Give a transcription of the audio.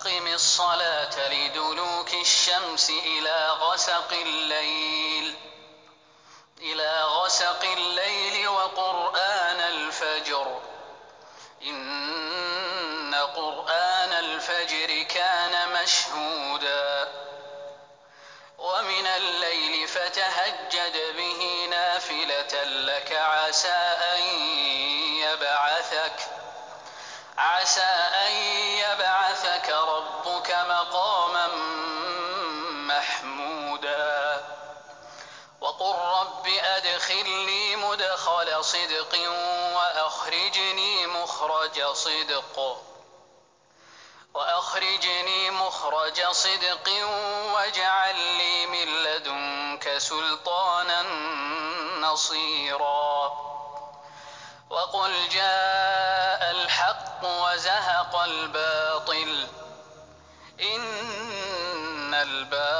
أقم الصلاة لدلوك الشمس إلى غسق الليل. إلى غسق الليل وقرآن الفجر. إن قرآن الفجر كان مشهودا. ومن الليل فتهجد به نافلة لك عسى أن يبعثك. عسى أن مدخل صدق وأخرجني مخرج صدق. وأخرجني مخرج صدق واجعل لي من لدنك سلطانا نصيرا. وقل جاء الحق وزهق الباطل. إن الباطل